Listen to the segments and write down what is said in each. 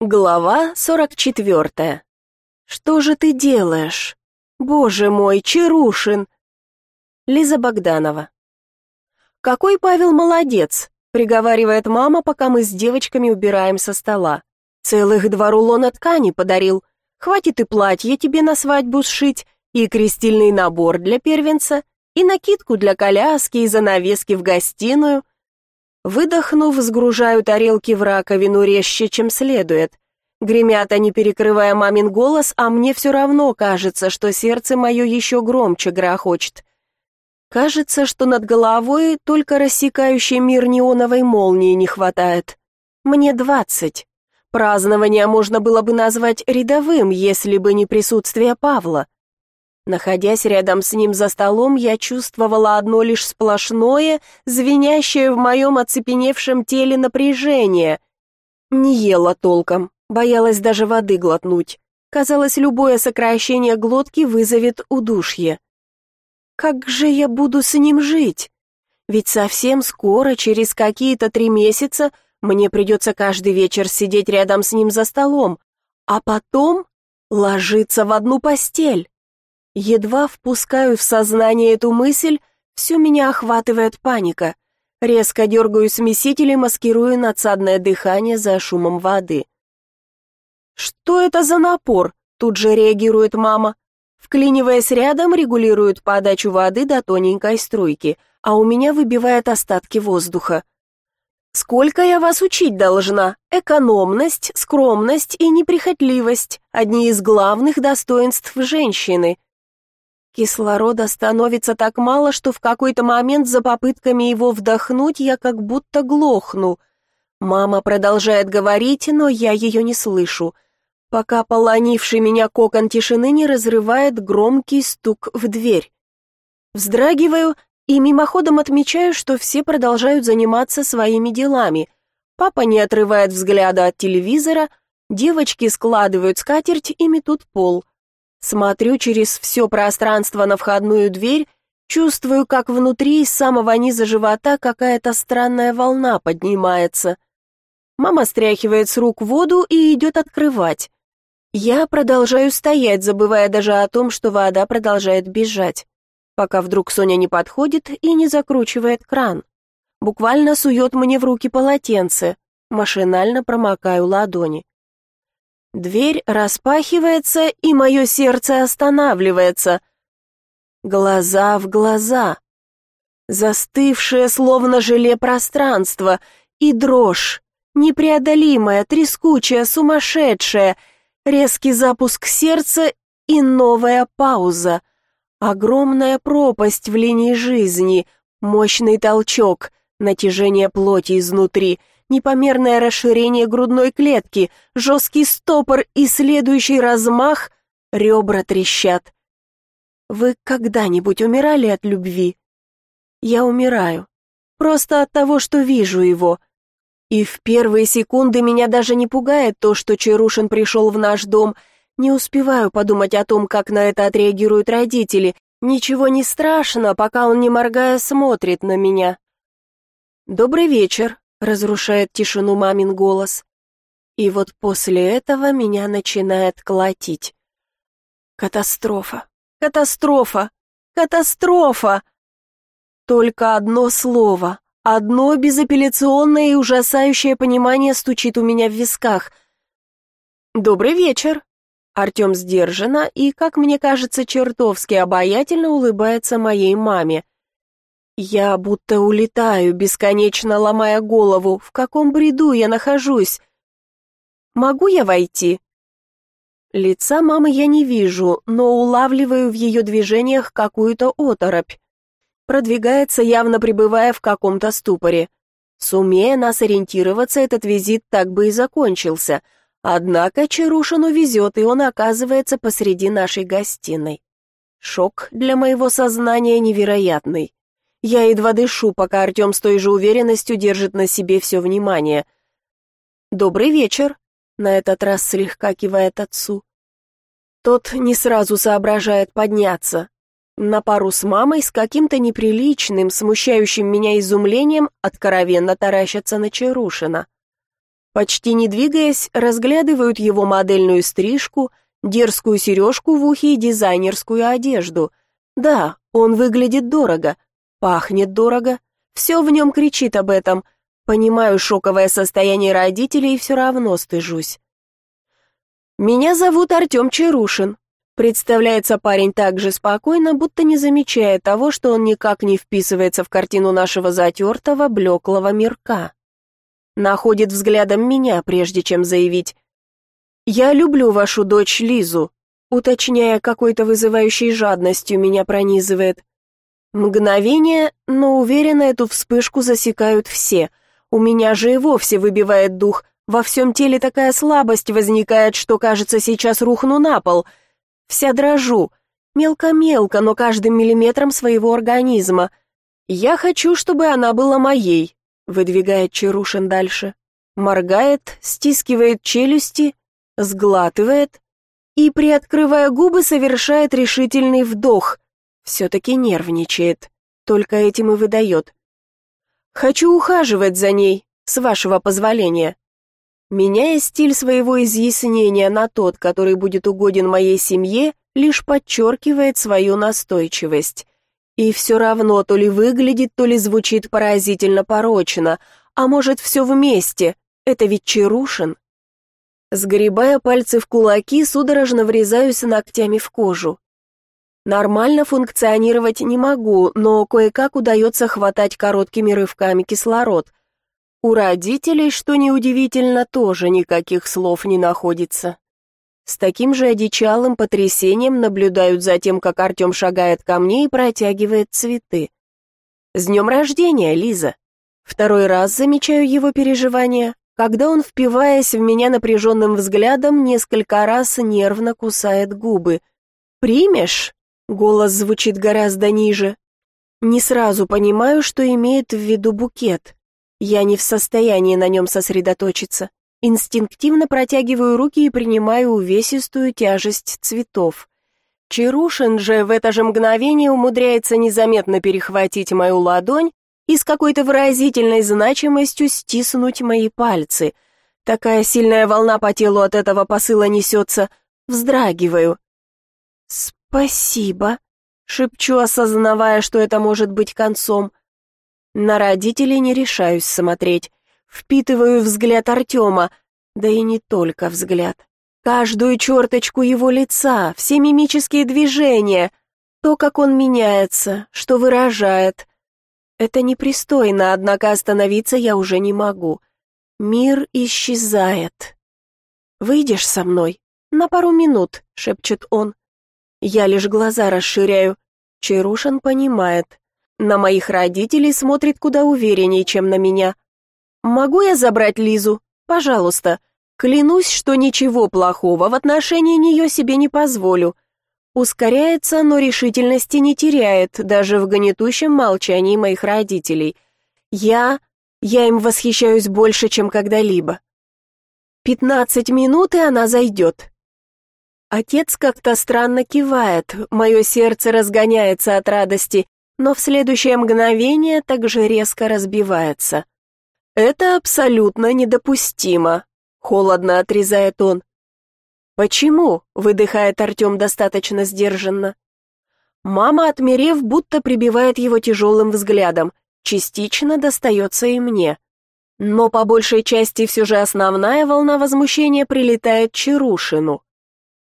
Глава 44. Что же ты делаешь? Боже мой, Чарушин. Лиза Богданова. Какой Павел молодец, приговаривает мама, пока мы с девочками убираем со стола. Целых два рулона ткани подарил. Хватит и платье тебе на свадьбу сшить, и крестильный набор для первенца, и накидку для коляски, и занавески в гостиную. Выдохнув, сгружаю тарелки в раковину резче, чем следует. Гремят они, перекрывая мамин голос, а мне все равно кажется, что сердце мое еще громче грохочет. Кажется, что над головой только рассекающей мир неоновой молнии не хватает. Мне двадцать. Празднование можно было бы назвать рядовым, если бы не присутствие Павла. Находясь рядом с ним за столом, я чувствовала одно лишь сплошное, звенящее в моем оцепеневшем теле напряжение. Не ела толком, боялась даже воды глотнуть. Казалось, любое сокращение глотки вызовет удушье. Как же я буду с ним жить? Ведь совсем скоро, через какие-то три месяца, мне придется каждый вечер сидеть рядом с ним за столом, а потом ложиться в одну постель. Едва впускаю в сознание эту мысль, всю меня охватывает паника. Резко дергаю смеситель и маскирую надсадное дыхание за шумом воды. «Что это за напор?» — тут же реагирует мама. Вклиниваясь рядом, регулирует подачу воды до тоненькой струйки, а у меня выбивает остатки воздуха. «Сколько я вас учить должна? Экономность, скромность и неприхотливость — одни из главных достоинств женщины. Кислорода становится так мало, что в какой-то момент за попытками его вдохнуть я как будто глохну. Мама продолжает говорить, но я ее не слышу, пока полонивший меня кокон тишины не разрывает громкий стук в дверь. Вздрагиваю и мимоходом отмечаю, что все продолжают заниматься своими делами. Папа не отрывает взгляда от телевизора, девочки складывают скатерть и метут пол. Смотрю через все пространство на входную дверь, чувствую, как внутри из самого низа живота какая-то странная волна поднимается. Мама стряхивает с рук воду и идет открывать. Я продолжаю стоять, забывая даже о том, что вода продолжает бежать, пока вдруг Соня не подходит и не закручивает кран. Буквально сует мне в руки полотенце, машинально промокаю ладони. Дверь распахивается, и мое сердце останавливается. Глаза в глаза. Застывшее, словно желе пространство, и дрожь, непреодолимая, трескучая, сумасшедшая, резкий запуск сердца и новая пауза. Огромная пропасть в линии жизни, мощный толчок, натяжение плоти изнутри — непомерное расширение грудной клетки, жесткий стопор и следующий размах, ребра трещат. Вы когда-нибудь умирали от любви? Я умираю. Просто от того, что вижу его. И в первые секунды меня даже не пугает то, что Чарушин пришел в наш дом. Не успеваю подумать о том, как на это отреагируют родители. Ничего не страшно, пока он, не моргая, смотрит на меня. «Добрый вечер», разрушает тишину мамин голос. И вот после этого меня начинает колотить. Катастрофа, катастрофа, катастрофа! Только одно слово, одно безапелляционное и ужасающее понимание стучит у меня в висках. «Добрый вечер!» Артем сдержанно и, как мне кажется, чертовски обаятельно улыбается моей маме. Я будто улетаю, бесконечно ломая голову, в каком бреду я нахожусь. Могу я войти? Лица мамы я не вижу, но улавливаю в ее движениях какую-то оторопь. Продвигается, явно пребывая в каком-то ступоре. Сумея нас ориентироваться, этот визит так бы и закончился. Однако Чарушину везет, и он оказывается посреди нашей гостиной. Шок для моего сознания невероятный. Я едва дышу, пока Артем с той же уверенностью держит на себе все внимание. «Добрый вечер», — на этот раз слегка кивает отцу. Тот не сразу соображает подняться. На пару с мамой с каким-то неприличным, смущающим меня изумлением откровенно таращатся на Чарушина. Почти не двигаясь, разглядывают его модельную стрижку, дерзкую сережку в ухе и дизайнерскую одежду. Да, он выглядит дорого, пахнет дорого, все в нем кричит об этом. Понимаю шоковое состояние родителей и все равно стыжусь. «Меня зовут Артем Чарушин», Представляется парень так же спокойно, будто не замечая того, что он никак не вписывается в картину нашего затертого, блеклого мирка. Находит взглядом меня, прежде чем заявить «Я люблю вашу дочь Лизу», уточняя какой-то вызывающей жадностью меня пронизывает. Мгновение, но уверенно эту вспышку засекают все. У меня же и вовсе выбивает дух. Во всем теле такая слабость возникает, что, кажется, сейчас рухну на пол — Вся дрожу. Мелко-мелко, но каждым миллиметром своего организма. Я хочу, чтобы она была моей, выдвигает Чарушин дальше. Моргает, стискивает челюсти, сглатывает и, приоткрывая губы, совершает решительный вдох. Все-таки нервничает, только этим и выдает. «Хочу ухаживать за ней, с вашего позволения» меняя стиль своего изъяснения на тот, который будет угоден моей семье, лишь подчеркивает свою настойчивость. И все равно то ли выглядит, то ли звучит поразительно порочно, а может все вместе, это ведь Чарушин. Сгребая пальцы в кулаки, судорожно врезаюсь ногтями в кожу. Нормально функционировать не могу, но кое-как удается хватать короткими рывками кислород, у родителей, что неудивительно, тоже никаких слов не находится. С таким же одичалым потрясением наблюдают за тем, как Артем шагает ко мне и протягивает цветы. «С днем рождения, Лиза!» Второй раз замечаю его переживания, когда он, впиваясь в меня напряженным взглядом, несколько раз нервно кусает губы. «Примешь?» — голос звучит гораздо ниже. Не сразу понимаю, что имеет в виду букет. Я не в состоянии на нем сосредоточиться. Инстинктивно протягиваю руки и принимаю увесистую тяжесть цветов. Чарушин же в это же мгновение умудряется незаметно перехватить мою ладонь и с какой-то выразительной значимостью стиснуть мои пальцы. Такая сильная волна по телу от этого посыла несется. Вздрагиваю. «Спасибо», — шепчу, осознавая, что это может быть концом. На родителей не решаюсь смотреть. Впитываю взгляд Артема, да и не только взгляд. Каждую черточку его лица, все мимические движения, то, как он меняется, что выражает. Это непристойно, однако остановиться я уже не могу. Мир исчезает. «Выйдешь со мной? На пару минут», — шепчет он. Я лишь глаза расширяю. Чарушин понимает. На моих родителей смотрит куда увереннее, чем на меня. Могу я забрать Лизу? Пожалуйста. Клянусь, что ничего плохого в отношении нее себе не позволю. Ускоряется, но решительности не теряет, даже в гнетущем молчании моих родителей. Я... я им восхищаюсь больше, чем когда-либо. Пятнадцать минут, и она зайдет. Отец как-то странно кивает, мое сердце разгоняется от радости, но в следующее мгновение также резко разбивается. «Это абсолютно недопустимо», — холодно отрезает он. «Почему?» — выдыхает Артем достаточно сдержанно. Мама, отмерев, будто прибивает его тяжелым взглядом. Частично достается и мне. Но по большей части все же основная волна возмущения прилетает Чарушину.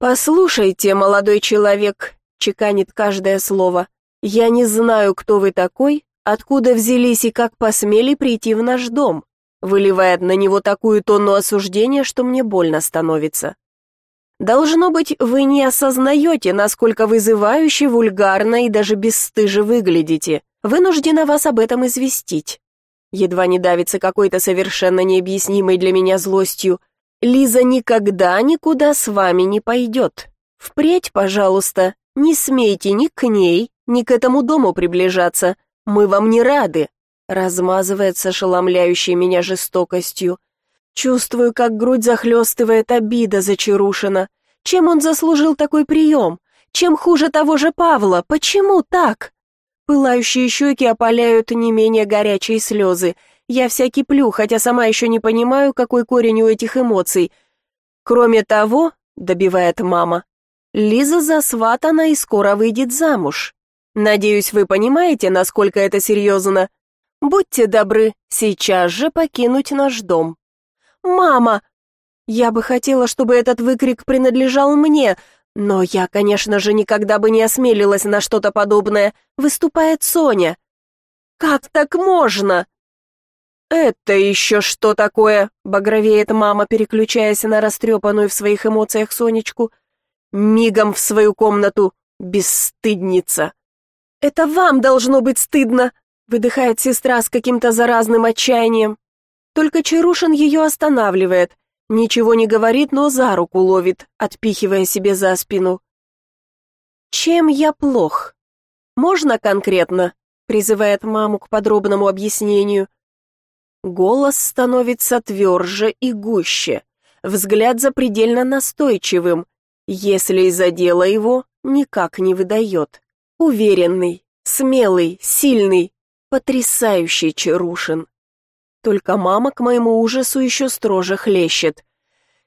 «Послушайте, молодой человек», — чеканит каждое слово, — «Я не знаю, кто вы такой, откуда взялись и как посмели прийти в наш дом», выливает на него такую тонну осуждения, что мне больно становится. «Должно быть, вы не осознаете, насколько вызывающе, вульгарно и даже бесстыже выглядите. Вынуждена вас об этом известить». Едва не давится какой-то совершенно необъяснимой для меня злостью. «Лиза никогда никуда с вами не пойдет. Впредь, пожалуйста, не смейте ни к ней, ни к этому дому приближаться. Мы вам не рады», размазывается ошеломляющей меня жестокостью. Чувствую, как грудь захлестывает обида за Чарушина. Чем он заслужил такой прием? Чем хуже того же Павла? Почему так? Пылающие щеки опаляют не менее горячие слезы. Я вся киплю, хотя сама еще не понимаю, какой корень у этих эмоций. Кроме того, добивает мама, Лиза засватана и скоро выйдет замуж. Надеюсь, вы понимаете, насколько это серьезно. Будьте добры, сейчас же покинуть наш дом. Мама! Я бы хотела, чтобы этот выкрик принадлежал мне, но я, конечно же, никогда бы не осмелилась на что-то подобное, выступает Соня. Как так можно? Это еще что такое? багровеет мама, переключаясь на растрепанную в своих эмоциях Сонечку. Мигом в свою комнату, бесстыдница. Это вам должно быть стыдно, выдыхает сестра с каким-то заразным отчаянием. Только Чарушин ее останавливает. Ничего не говорит, но за руку ловит, отпихивая себе за спину. «Чем я плох? Можно конкретно?» призывает маму к подробному объяснению. Голос становится тверже и гуще, взгляд запредельно настойчивым, если из-за дела его никак не выдает. Уверенный, смелый, сильный, потрясающий Чарушин. Только мама к моему ужасу еще строже хлещет.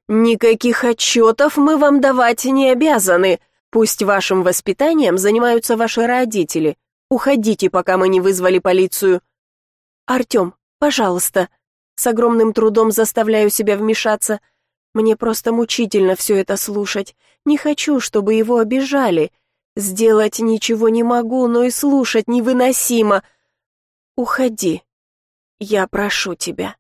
«Никаких отчетов мы вам давать не обязаны. Пусть вашим воспитанием занимаются ваши родители. Уходите, пока мы не вызвали полицию». «Артем, пожалуйста». С огромным трудом заставляю себя вмешаться. Мне просто мучительно все это слушать. Не хочу, чтобы его обижали. Сделать ничего не могу, но и слушать невыносимо. Уходи. Я прошу тебя.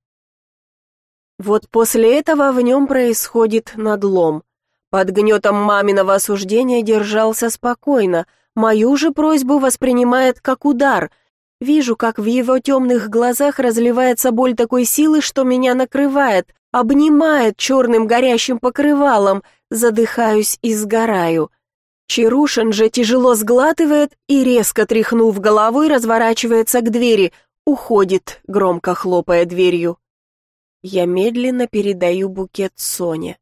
Вот после этого в нем происходит надлом. Под гнетом маминого осуждения держался спокойно, мою же просьбу воспринимает как удар. Вижу, как в его темных глазах разливается боль такой силы, что меня накрывает, обнимает черным горящим покрывалом, задыхаюсь и сгораю. Чарушин же тяжело сглатывает и, резко тряхнув головой, разворачивается к двери, уходит, громко хлопая дверью. Я медленно передаю букет Соне.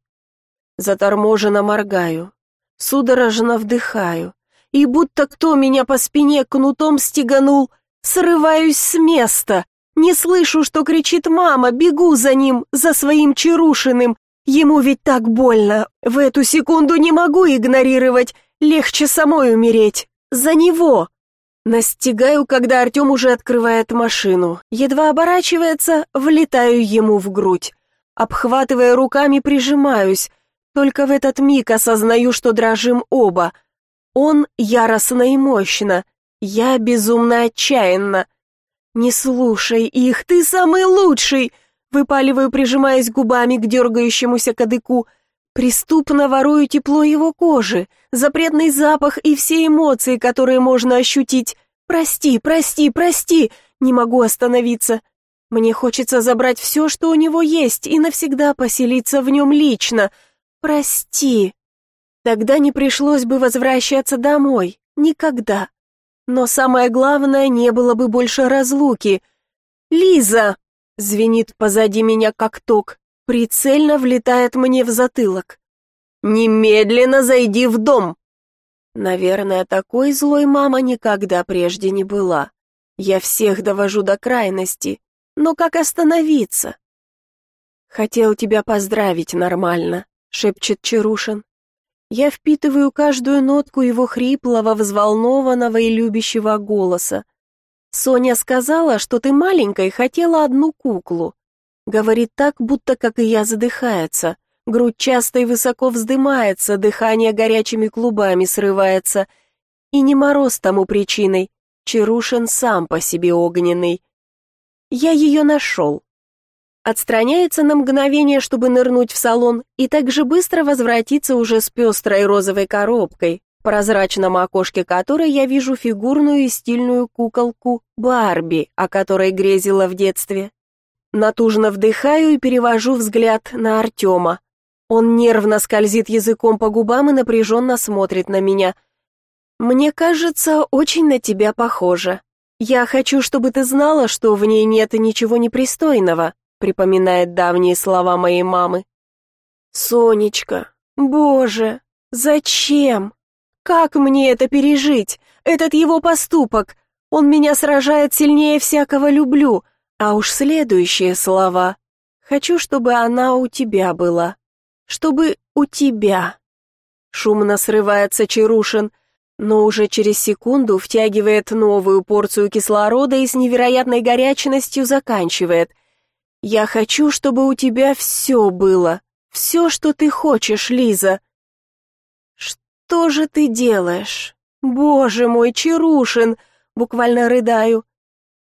Заторможенно моргаю, судорожно вдыхаю, и будто кто меня по спине кнутом стеганул, срываюсь с места, не слышу, что кричит мама, бегу за ним, за своим Чарушиным. Ему ведь так больно, в эту секунду не могу игнорировать, легче самой умереть. За него! Настигаю, когда Артем уже открывает машину. Едва оборачивается, влетаю ему в грудь. Обхватывая руками, прижимаюсь. Только в этот миг осознаю, что дрожим оба. Он яростно и мощно. Я безумно отчаянно. «Не слушай их, ты самый лучший!» Выпаливаю, прижимаясь губами к дергающемуся кадыку. Преступно ворую тепло его кожи, запретный запах и все эмоции, которые можно ощутить. Прости, прости, прости, не могу остановиться. Мне хочется забрать все, что у него есть, и навсегда поселиться в нем лично. Прости. Тогда не пришлось бы возвращаться домой. Никогда. Но самое главное, не было бы больше разлуки. «Лиза!» — звенит позади меня как ток прицельно влетает мне в затылок. «Немедленно зайди в дом!» Наверное, такой злой мама никогда прежде не была. Я всех довожу до крайности, но как остановиться? «Хотел тебя поздравить нормально», — шепчет Чарушин. Я впитываю каждую нотку его хриплого, взволнованного и любящего голоса. «Соня сказала, что ты маленькой хотела одну куклу. Говорит так, будто, как и я, задыхается. Грудь часто и высоко вздымается, дыхание горячими клубами срывается. И не мороз тому причиной. Чарушин сам по себе огненный. Я ее нашел. Отстраняется на мгновение, чтобы нырнуть в салон, и так же быстро возвратиться уже с пестрой розовой коробкой, в прозрачном окошке которой я вижу фигурную и стильную куколку Барби, о которой грезила в детстве. Натужно вдыхаю и перевожу взгляд на Артема. Он нервно скользит языком по губам и напряженно смотрит на меня. «Мне кажется, очень на тебя похоже. Я хочу, чтобы ты знала, что в ней нет ничего непристойного», припоминает давние слова моей мамы. «Сонечка, боже, зачем? Как мне это пережить? Этот его поступок? Он меня сражает сильнее всякого люблю. А уж следующие слова. Хочу, чтобы она у тебя была. Чтобы у тебя. Шумно срывается Чарушин, но уже через секунду втягивает новую порцию кислорода и с невероятной горячностью заканчивает. «Я хочу, чтобы у тебя все было. Все, что ты хочешь, Лиза». «Что же ты делаешь? Боже мой, Чарушин!» Буквально рыдаю.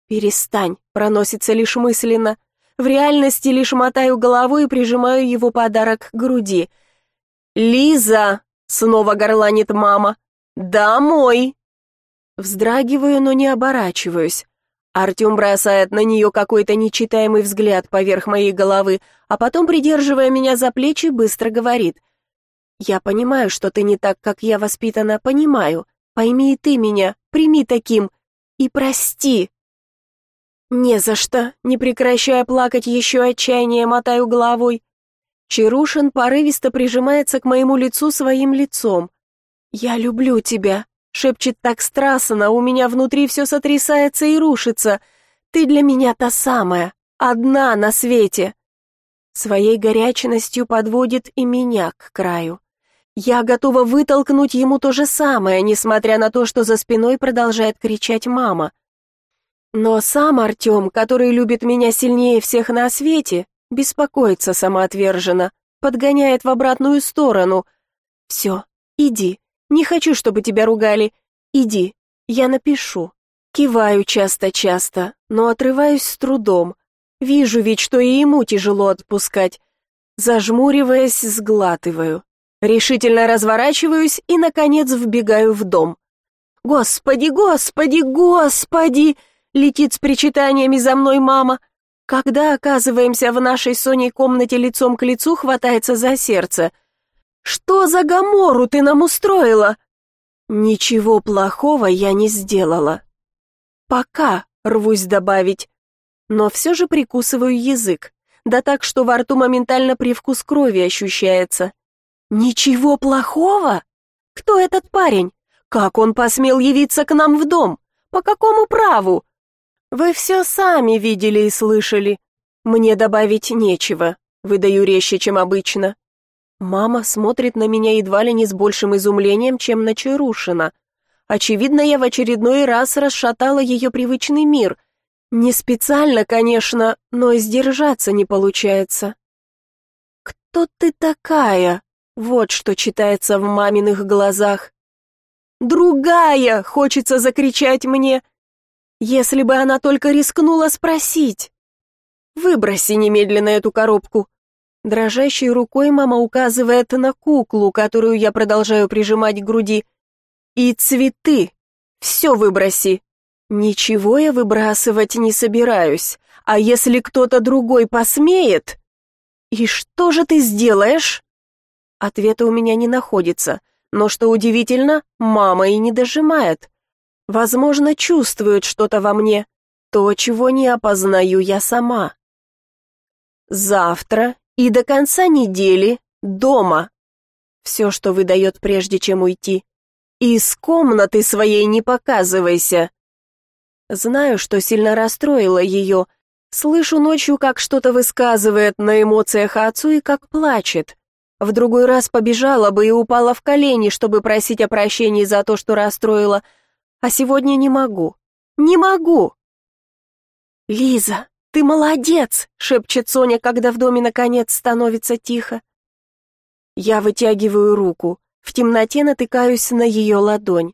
«Перестань», — проносится лишь мысленно. В реальности лишь мотаю головой и прижимаю его подарок к груди. «Лиза!» Снова горланит мама. «Домой!» Вздрагиваю, но не оборачиваюсь. Артем бросает на нее какой-то нечитаемый взгляд поверх моей головы, а потом, придерживая меня за плечи, быстро говорит. «Я понимаю, что ты не так, как я воспитана, понимаю. Пойми и ты меня, прими таким. И прости». «Не за что», не прекращая плакать, еще отчаяние мотаю головой. Чарушин порывисто прижимается к моему лицу своим лицом. «Я люблю тебя», — шепчет так страстно, у меня внутри все сотрясается и рушится. «Ты для меня та самая, одна на свете». Своей горячностью подводит и меня к краю. Я готова вытолкнуть ему то же самое, несмотря на то, что за спиной продолжает кричать мама. Но сам Артем, который любит меня сильнее всех на свете, Беспокоится самоотверженно, подгоняет в обратную сторону. «Все, иди. Не хочу, чтобы тебя ругали. Иди, я напишу». Киваю часто-часто, но отрываюсь с трудом. Вижу ведь, что и ему тяжело отпускать. Зажмуриваясь, сглатываю. Решительно разворачиваюсь и, наконец, вбегаю в дом. «Господи, господи, господи!» Летит с причитаниями за мной мама. Когда оказываемся в нашей Соней комнате лицом к лицу, хватается за сердце. «Что за гамору ты нам устроила?» «Ничего плохого я не сделала». «Пока», — рвусь добавить, но все же прикусываю язык, да так, что во рту моментально привкус крови ощущается. «Ничего плохого? Кто этот парень? Как он посмел явиться к нам в дом? По какому праву?» Вы все сами видели и слышали. Мне добавить нечего, выдаю резче, чем обычно. Мама смотрит на меня едва ли не с большим изумлением, чем на Чарушина. Очевидно, я в очередной раз расшатала ее привычный мир. Не специально, конечно, но сдержаться не получается. «Кто ты такая?» Вот что читается в маминых глазах. «Другая!» — хочется закричать мне. Если бы она только рискнула спросить. «Выброси немедленно эту коробку». Дрожащей рукой мама указывает на куклу, которую я продолжаю прижимать к груди. «И цветы. Все выброси». «Ничего я выбрасывать не собираюсь. А если кто-то другой посмеет...» «И что же ты сделаешь?» Ответа у меня не находится, но, что удивительно, мама и не дожимает. Возможно, чувствует что-то во мне, то, чего не опознаю я сама. Завтра и до конца недели дома. Все, что выдает прежде, чем уйти. Из комнаты своей не показывайся. Знаю, что сильно расстроила ее. Слышу ночью, как что-то высказывает на эмоциях отцу и как плачет. В другой раз побежала бы и упала в колени, чтобы просить о прощении за то, что расстроила, а сегодня не могу. Не могу!» «Лиза, ты молодец!» — шепчет Соня, когда в доме наконец становится тихо. Я вытягиваю руку, в темноте натыкаюсь на ее ладонь.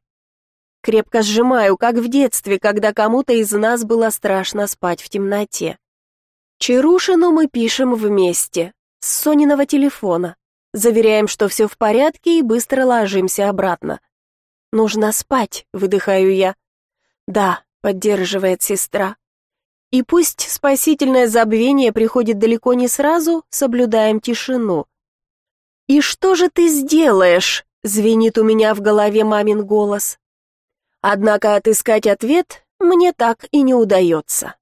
Крепко сжимаю, как в детстве, когда кому-то из нас было страшно спать в темноте. Чарушину мы пишем вместе, с Сониного телефона. Заверяем, что все в порядке и быстро ложимся обратно. Нужно спать, выдыхаю я. Да, поддерживает сестра. И пусть спасительное забвение приходит далеко не сразу, соблюдаем тишину. «И что же ты сделаешь?» — звенит у меня в голове мамин голос. Однако отыскать ответ мне так и не удается.